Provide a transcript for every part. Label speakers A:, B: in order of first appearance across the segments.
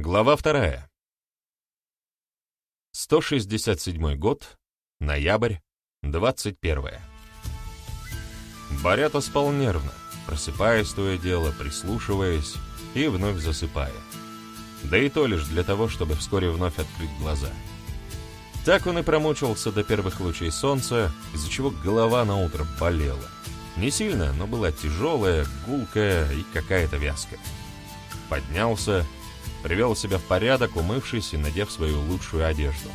A: Глава вторая. 167 год, ноябрь, 21. Барята спал нервно, просыпаясь то и дело, прислушиваясь и вновь засыпая. Да и то лишь для того, чтобы вскоре вновь открыть глаза. Так он и промучился до первых лучей солнца, из-за чего голова на утро болела. Не сильно, но была тяжелая, гулкая и какая-то вязкая. Поднялся, привел себя в порядок, умывшись и надев свою лучшую одежду.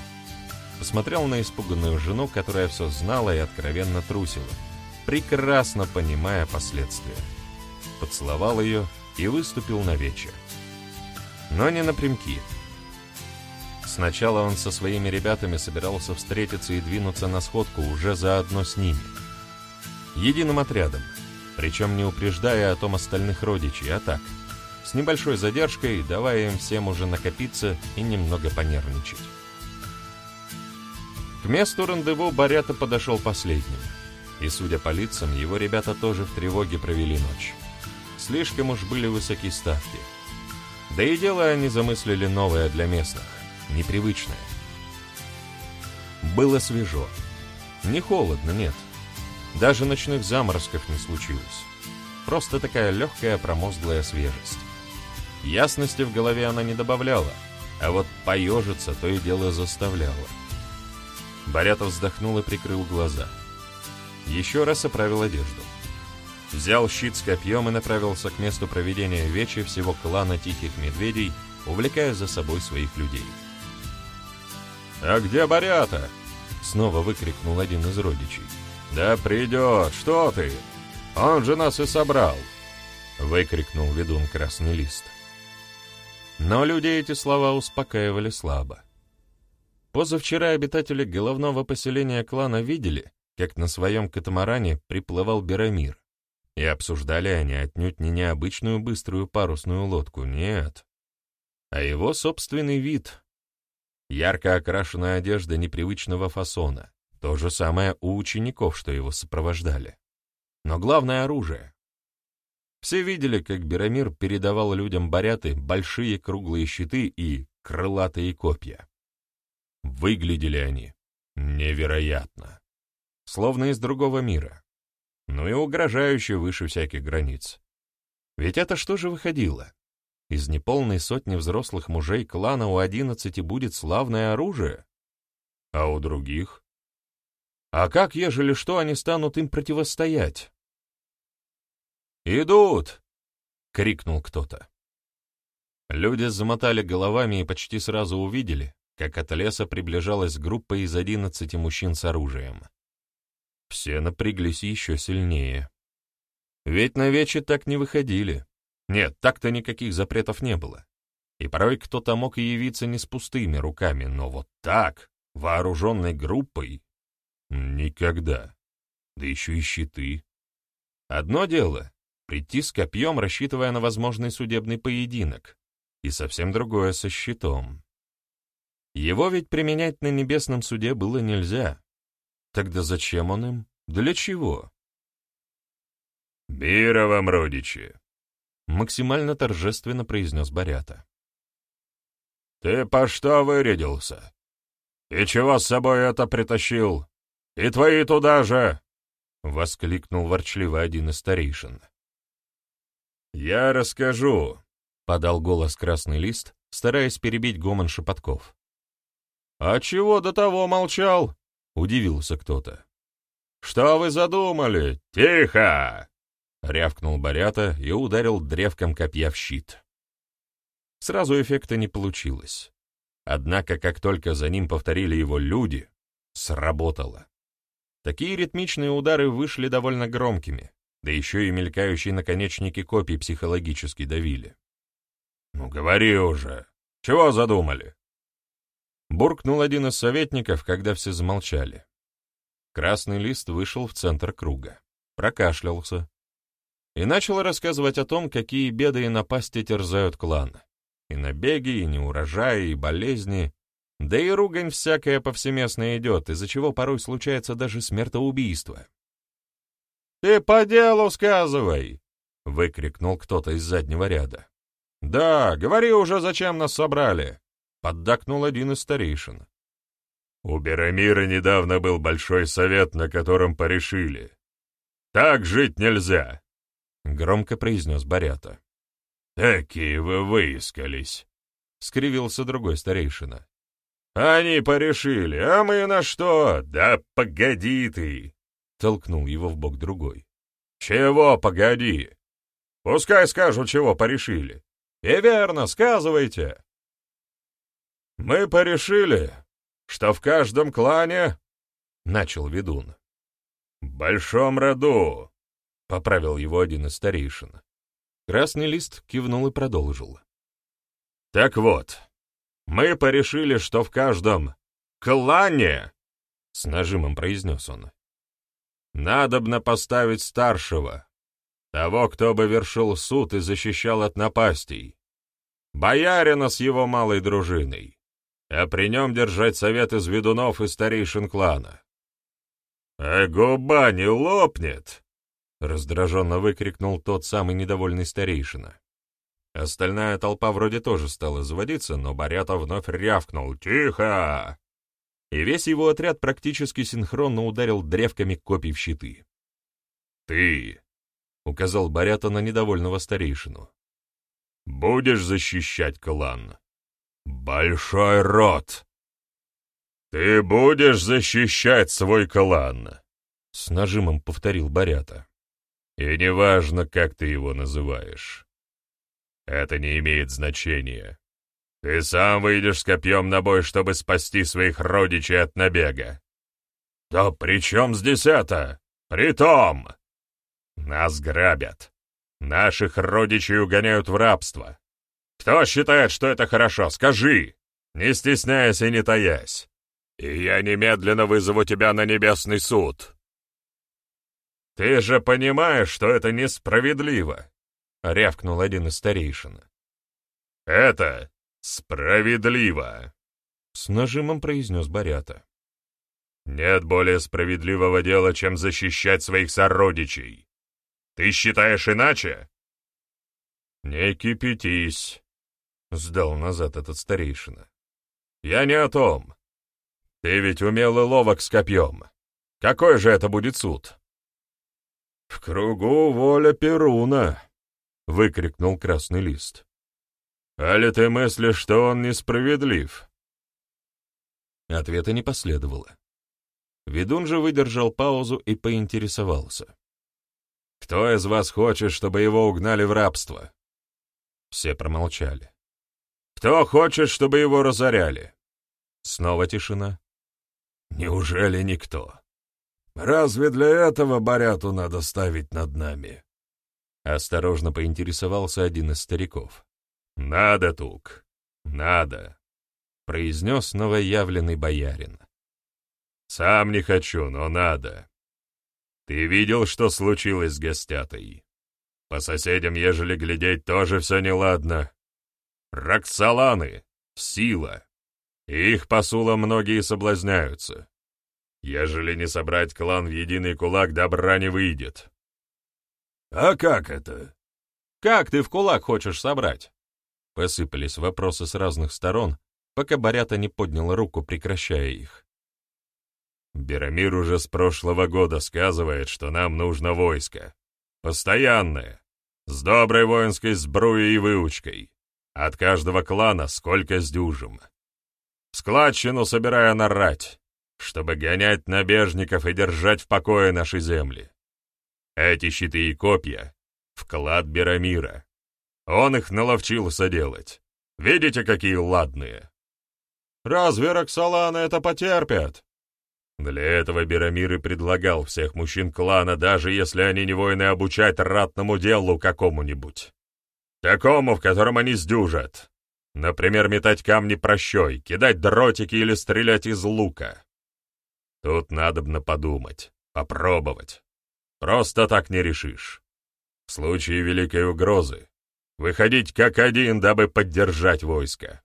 A: Посмотрел на испуганную жену, которая все знала и откровенно трусила, прекрасно понимая последствия. Поцеловал ее и выступил на вечер. Но не напрямки. Сначала он со своими ребятами собирался встретиться и двинуться на сходку уже заодно с ними. Единым отрядом, причем не упреждая о том остальных родичей, а так, с небольшой задержкой, давая им всем уже накопиться и немного понервничать. К месту рандеву Барята подошел последним, и, судя по лицам, его ребята тоже в тревоге провели ночь. Слишком уж были высокие ставки. Да и дело они замыслили новое для местных, непривычное. Было свежо. Не холодно, нет. Даже ночных заморозков не случилось. Просто такая легкая промозглая свежесть. Ясности в голове она не добавляла, а вот поежиться то и дело заставляла. Борятов вздохнул и прикрыл глаза. Еще раз оправил одежду. Взял щит с копьем и направился к месту проведения вечи всего клана Тихих Медведей, увлекая за собой своих людей. «А где Борята?» — снова выкрикнул один из родичей. «Да придет, что ты? Он же нас и собрал!» — выкрикнул ведун Красный Лист. Но людей эти слова успокаивали слабо. Позавчера обитатели головного поселения клана видели, как на своем катамаране приплывал Берамир, и обсуждали они отнюдь не необычную быструю парусную лодку, нет, а его собственный вид. Ярко окрашенная одежда непривычного фасона, то же самое у учеников, что его сопровождали. Но главное — оружие. Все видели, как Берамир передавал людям баряты большие круглые щиты и крылатые копья. Выглядели они невероятно. Словно из другого мира ну и угрожающе выше всяких границ. Ведь это что же выходило? Из неполной сотни взрослых мужей клана у одиннадцати будет славное оружие? А у других? А как, ежели что, они станут им противостоять? «Идут!» — крикнул кто-то. Люди замотали головами и почти сразу увидели, как от леса приближалась группа из одиннадцати мужчин с оружием. Все напряглись еще сильнее. Ведь на вече так не выходили. Нет, так-то никаких запретов не было. И порой кто-то мог явиться не с пустыми руками, но вот так, вооруженной группой, никогда. Да еще и щиты. Одно дело — прийти с копьем, рассчитывая на возможный судебный поединок, и совсем другое — со щитом. Его ведь применять на небесном суде было нельзя, Тогда зачем он им? Для чего? «Бира вам, родичи!» — максимально торжественно произнес Борята. «Ты по что вырядился? И чего с собой это притащил? И твои туда же!» — воскликнул ворчливо один из старейшин. «Я расскажу», — подал голос Красный Лист, стараясь перебить гомон шепотков. «А чего до того молчал?» — удивился кто-то. «Что вы задумали? Тихо!» — рявкнул Борята и ударил древком копья в щит. Сразу эффекта не получилось. Однако, как только за ним повторили его люди, сработало. Такие ритмичные удары вышли довольно громкими, да еще и мелькающие наконечники копий психологически давили. «Ну говори уже! Чего задумали?» Буркнул один из советников, когда все замолчали. Красный лист вышел в центр круга, прокашлялся и начал рассказывать о том, какие беды и напасти терзают клан. И набеги, и неурожаи, и болезни, да и ругань всякая повсеместно идет, из-за чего порой случается даже смертоубийство. «Ты по делу сказывай!» — выкрикнул кто-то из заднего ряда. «Да, говори уже, зачем нас собрали!» — поддакнул один из старейшин.
B: «У Берамира недавно был большой совет, на котором порешили. Так жить нельзя!» — громко произнес Барята. «Такие вы выискались!» — скривился другой старейшина. «Они порешили, а мы на что? Да погоди ты!» — толкнул его в бок другой. «Чего погоди? Пускай скажут, чего порешили. И верно, сказывайте!» «Мы порешили, что в каждом клане...» — начал ведун. «В большом роду!» — поправил его один из старейшин. Красный лист кивнул и продолжил. «Так вот, мы порешили, что в каждом клане, — с нажимом произнес он, — надобно поставить старшего, того, кто бы вершил суд и защищал от напастей, боярина с его малой дружиной, а при нем держать совет из ведунов и старейшин клана. «А губа не лопнет!» — раздраженно выкрикнул тот самый недовольный старейшина. Остальная толпа вроде тоже стала заводиться, но Барята вновь рявкнул «Тихо!» И весь его отряд практически синхронно ударил древками копий в щиты. «Ты!» — указал Барята на недовольного старейшину. «Будешь защищать клан. Большой рот! Ты будешь защищать свой клан!» С нажимом повторил Барята. «И неважно, как ты его называешь. Это не имеет значения. Ты сам выйдешь с копьем на бой, чтобы спасти своих родичей от набега. Да при чем здесь это? Притом! Нас грабят. Наших родичей угоняют в рабство. Кто считает, что это хорошо, скажи, не стесняясь и не таясь. И я немедленно вызову тебя на небесный суд. Ты же понимаешь, что это несправедливо. — рявкнул один из старейшин. «Это справедливо!» — с нажимом произнес Барята. «Нет более справедливого дела, чем защищать своих сородичей. Ты считаешь иначе?» «Не кипятись», — сдал назад этот старейшина. «Я не о том. Ты ведь умел и ловок с копьем. Какой же это будет суд?» «В кругу воля Перуна», — выкрикнул красный лист. «Али ты мыслишь, что он несправедлив?» Ответа не последовало. Ведун же выдержал паузу и поинтересовался. «Кто из вас хочет, чтобы его угнали в рабство?» Все промолчали. «Кто хочет, чтобы его разоряли?» Снова тишина. «Неужели никто? Разве для этого Баряту надо ставить над нами?» Осторожно поинтересовался один из стариков. «Надо, Тук, надо», — произнес новоявленный боярин. «Сам не хочу, но надо. Ты видел, что случилось с гостятой? По соседям, ежели глядеть, тоже все неладно. Роксоланы, сила. Их посула многие соблазняются. Ежели не собрать клан в единый кулак, добра не выйдет. «А как это?» «Как ты в кулак хочешь собрать?» Посыпались вопросы с разных сторон, пока Барята не поднял руку, прекращая их. «Берамир уже с прошлого года сказывает, что нам нужно войско. Постоянное, с доброй воинской сбруей и выучкой. От каждого клана сколько с дюжим. Складчину собирая нарать, чтобы гонять набежников и держать в покое наши земли. Эти щиты и копья — вклад Берамира. Он их наловчился делать. Видите, какие ладные? Разве Роксолана это потерпят? Для этого Берамир и предлагал всех мужчин клана, даже если они не воины, обучать ратному делу какому-нибудь. Такому, в котором они сдюжат. Например, метать камни прощой, кидать дротики или стрелять из лука. Тут надобно подумать, попробовать. Просто так не решишь. В случае великой угрозы выходить как один, дабы поддержать войско.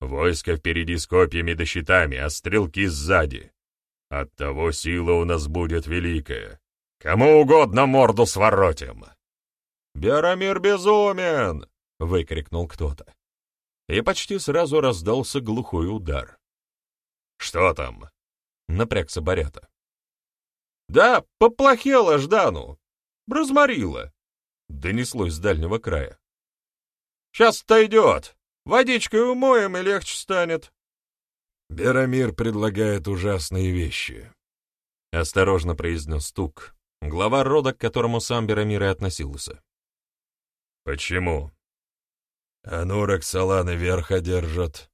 B: Войско впереди с копьями да щитами, а стрелки сзади. Оттого сила у нас будет великая. Кому угодно морду своротим. «Берамир безумен!»
A: — выкрикнул кто-то. И почти сразу раздался глухой удар.
B: «Что там?»
A: — напрягся Барята. «Да, поплохело Ждану! Разморило!» — донеслось с дальнего края. «Сейчас отойдет! Водичкой умоем, и легче станет!»
B: «Берамир предлагает ужасные вещи», — осторожно произнес Тук, глава рода, к которому сам Берамир и относился. «Почему?» «Анурок Саланы верх одержат.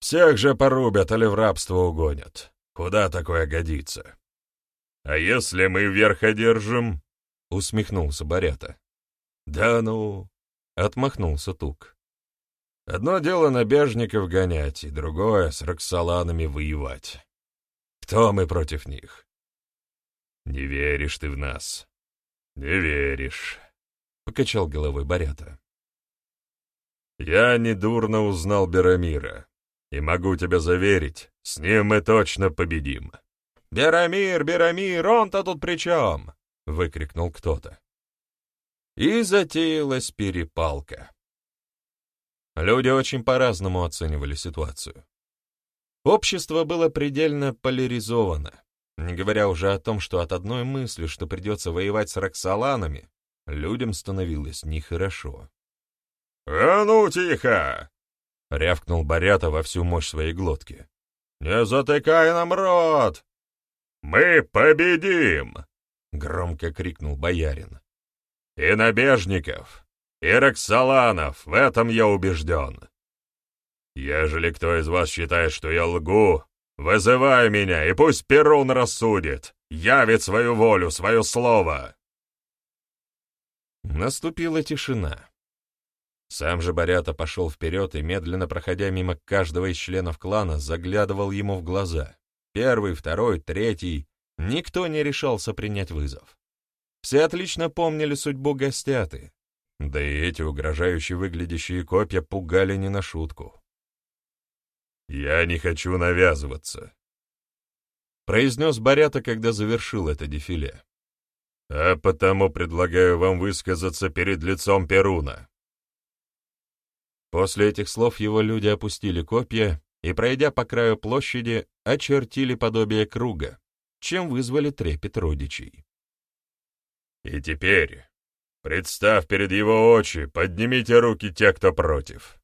B: Всех же порубят или в рабство угонят. Куда такое годится?» «А если мы верх одержим?» — усмехнулся Барята. «Да ну!» — отмахнулся Тук. «Одно дело набежников гонять, и другое — с Роксоланами воевать. Кто мы против них?» «Не веришь ты в нас. Не веришь», — покачал головой Барята. «Я недурно узнал Берамира, и могу тебя заверить, с ним мы точно победим».
A: «Берамир, Берамир, он-то тут при чем?» — выкрикнул кто-то. И затеялась перепалка. Люди очень по-разному оценивали ситуацию. Общество было предельно поляризовано, не говоря уже о том, что от одной мысли, что придется воевать с Роксоланами, людям становилось нехорошо.
B: «А ну, тихо!»
A: — рявкнул Барята во всю мощь своей глотки. «Не затыкай нам рот!
B: Мы победим!»
A: — громко крикнул боярин.
B: «И набежников, и Роксоланов, в этом я убежден. Ежели кто из вас считает, что я лгу, вызывай меня, и пусть Перун рассудит, явит свою волю, свое слово!»
A: Наступила тишина. Сам же Борята пошел вперед и, медленно проходя мимо каждого из членов клана, заглядывал ему в глаза. Первый, второй, третий. Никто не решался принять вызов. Все отлично помнили судьбу гостяты. Да и эти угрожающие выглядящие копья пугали не на шутку.
B: «Я не хочу навязываться», —
A: произнес Борята, когда завершил это дефиле.
B: «А потому предлагаю вам высказаться перед лицом Перуна».
A: После этих слов его люди опустили копья и, пройдя по краю площади, очертили подобие круга, чем вызвали трепет родичей.
B: «И теперь, представь перед его очи, поднимите руки те, кто против.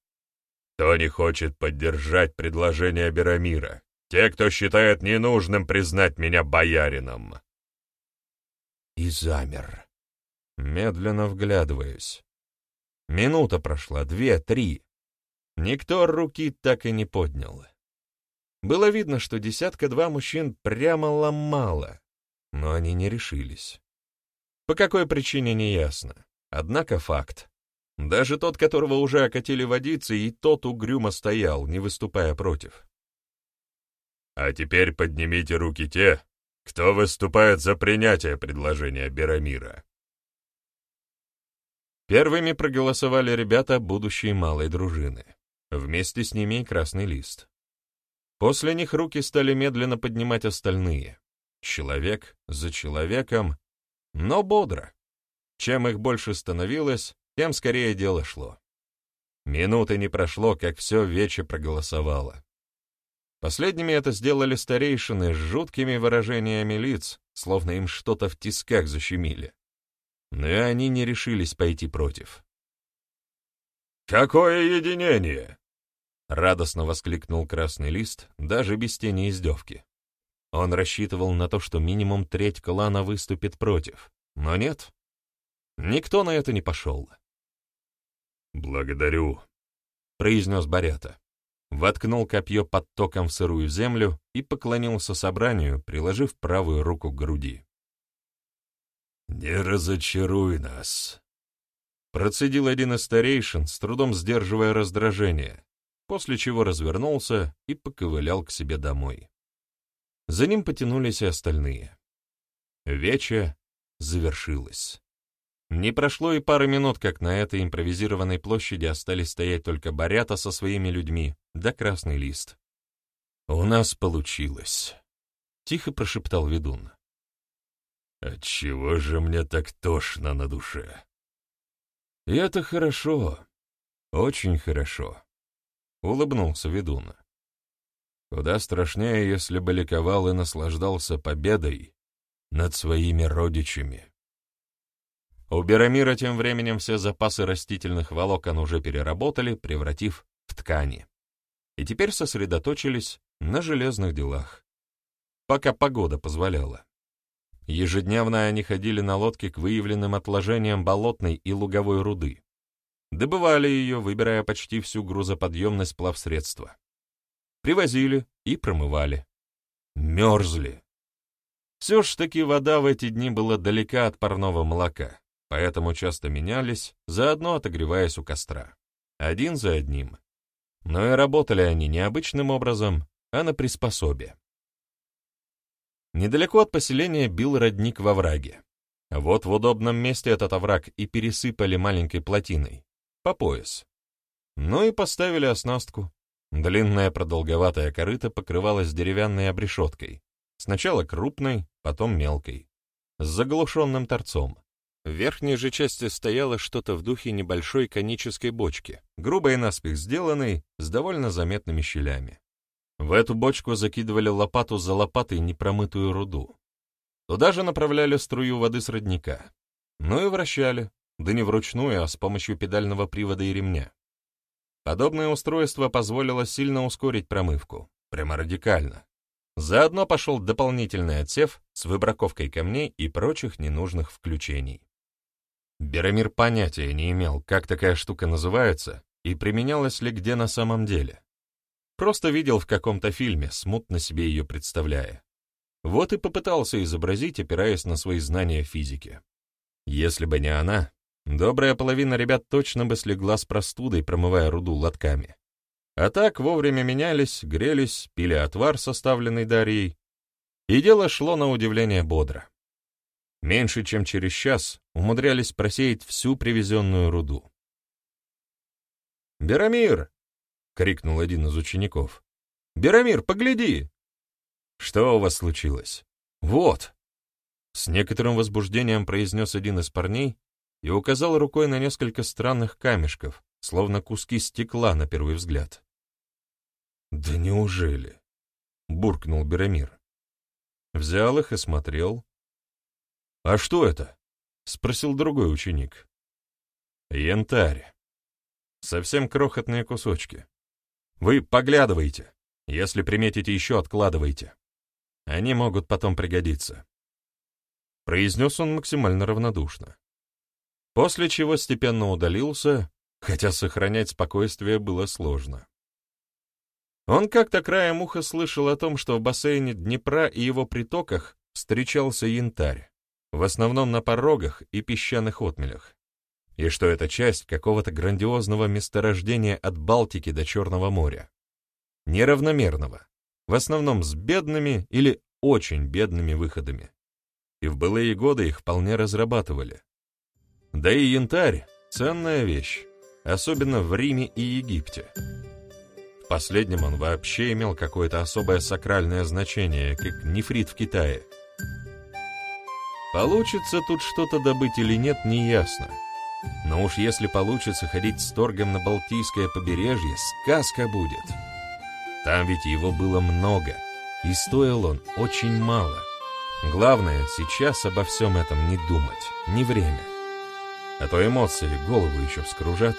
B: Кто не хочет поддержать предложение Берамира, те, кто считает ненужным признать меня боярином».
A: И замер, медленно вглядываясь. Минута прошла, две, три. Никто руки так и не поднял. Было видно, что десятка-два мужчин прямо ломало, но они не решились. По какой причине, не ясно. Однако факт. Даже тот, которого уже окатили водицы, и тот угрюмо стоял, не выступая против.
B: «А теперь поднимите руки те, кто выступает за принятие предложения Берамира».
A: Первыми проголосовали ребята будущей малой дружины. Вместе с ними и красный лист. После них руки стали медленно поднимать остальные. Человек за человеком, но бодро. Чем их больше становилось, тем скорее дело шло. Минуты не прошло, как все вече проголосовало. Последними это сделали старейшины с жуткими выражениями лиц, словно им что-то в тисках защемили. Но и они не решились пойти против.
B: «Какое единение!»
A: Радостно воскликнул Красный Лист, даже без тени издевки. Он рассчитывал на то, что минимум треть клана выступит против, но нет. Никто на это не пошел.
B: «Благодарю», —
A: произнес Барята. Воткнул копье под током в сырую землю и поклонился собранию, приложив правую руку к груди.
B: «Не разочаруй нас», —
A: процедил один из старейшин, с трудом сдерживая раздражение, после чего развернулся и поковылял к себе домой. За ним потянулись и остальные. Вече завершилось. Не прошло и пары минут, как на этой импровизированной площади остались стоять только Барята со своими людьми, да Красный Лист. «У нас получилось», — тихо прошептал ведун.
B: «Отчего же мне так тошно на душе?»
A: «И это хорошо», Очень хорошо. Улыбнулся ведун. Куда страшнее, если бы ликовал и наслаждался победой над своими родичами. У Берамира тем временем все запасы растительных волокон уже переработали, превратив в ткани. И теперь сосредоточились на железных делах. Пока погода позволяла. Ежедневно они ходили на лодке к выявленным отложениям болотной и луговой руды. Добывали ее, выбирая почти всю грузоподъемность плавсредства. Привозили и промывали. Мерзли. Все ж таки вода в эти дни была далека от парного молока поэтому часто менялись, заодно отогреваясь у костра. Один за одним. Но и работали они не обычным образом, а на приспособе. Недалеко от поселения бил родник во враге. Вот в удобном месте этот овраг и пересыпали маленькой плотиной, по пояс. Ну и поставили оснастку. Длинная продолговатая корыта покрывалась деревянной обрешеткой, сначала крупной, потом мелкой, с заглушенным торцом. В верхней же части стояло что-то в духе небольшой конической бочки, грубо наспех сделанной, с довольно заметными щелями. В эту бочку закидывали лопату за лопатой непромытую руду. Туда же направляли струю воды с родника. Ну и вращали, да не вручную, а с помощью педального привода и ремня. Подобное устройство позволило сильно ускорить промывку, прямо радикально. Заодно пошел дополнительный отсев с выбраковкой камней и прочих ненужных включений. Берамир понятия не имел, как такая штука называется и применялась ли где на самом деле. Просто видел в каком-то фильме, смутно себе ее представляя. Вот и попытался изобразить, опираясь на свои знания физики. Если бы не она, добрая половина ребят точно бы слегла с простудой, промывая руду лотками. А так вовремя менялись, грелись, пили отвар, составленный Дарьей, и дело шло на удивление бодро. Меньше чем через час умудрялись просеять всю привезенную руду. «Берамир!» — крикнул один из учеников. «Берамир, погляди!» «Что у вас случилось?» «Вот!» С некоторым возбуждением произнес один из парней и указал рукой на несколько странных камешков, словно куски стекла на первый взгляд. «Да неужели?» — буркнул Берамир. Взял их и смотрел, «А что это?» — спросил другой ученик. «Янтарь. Совсем крохотные кусочки. Вы поглядывайте. Если приметите еще, откладывайте. Они могут потом пригодиться». Произнес он максимально равнодушно. После чего степенно удалился, хотя сохранять спокойствие было сложно. Он как-то краем уха слышал о том, что в бассейне Днепра и его притоках встречался янтарь в основном на порогах и песчаных отмелях, и что это часть какого-то грандиозного месторождения от Балтики до Черного моря. Неравномерного, в основном с бедными или очень бедными выходами. И в былые годы их вполне разрабатывали. Да и янтарь — ценная вещь, особенно в Риме и Египте. В последнем он вообще имел какое-то особое сакральное значение, как нефрит в Китае — Получится тут что-то добыть или нет, неясно. Но уж если получится ходить с торгом на Балтийское побережье, сказка будет. Там ведь его было много, и стоил он очень мало. Главное, сейчас обо всем этом не думать, не время. А то эмоции голову еще вскружат,